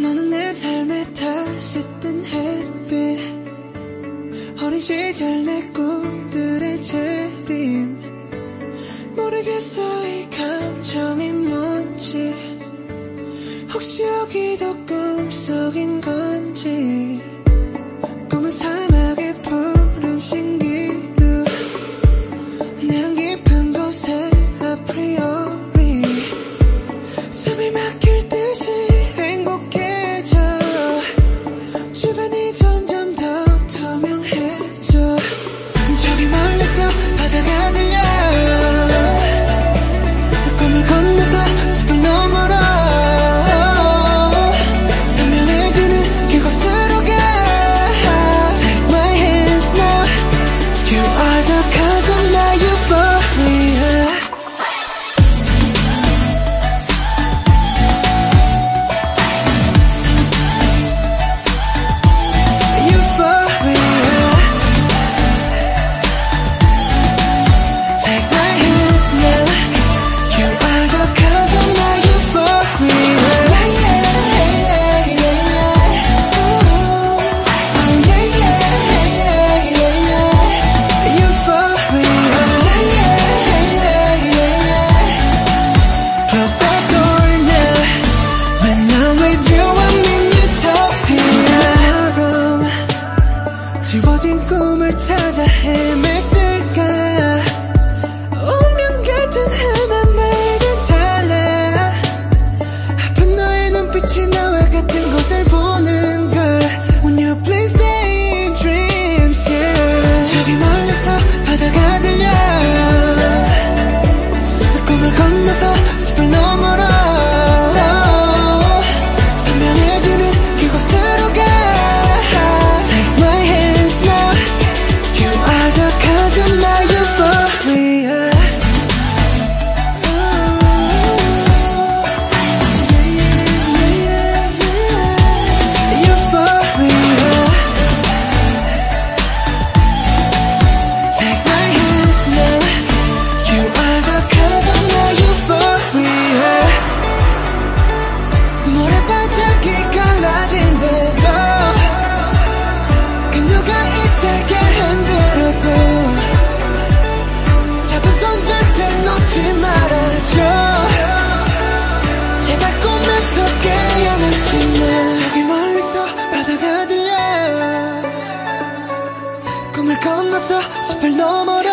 너는 내 삶에 다시 뜬 햇빛. 어린 시절 내 꿈들의 재림. 모르겠어 이 감정이 뭔지. 혹시 여기도 꿈속인 건지. 꿈은 신기 cause I know you 꿈을 찾아 헤맸을까? 운명 같은 하나 맑은 달라. 아픈 너의 눈빛이 나와 같은 곳을 보는 걸. When you please stay in dreams yeah. 저기 멀리서 바다가 들려. 꿈을 건너서 벽을 넘어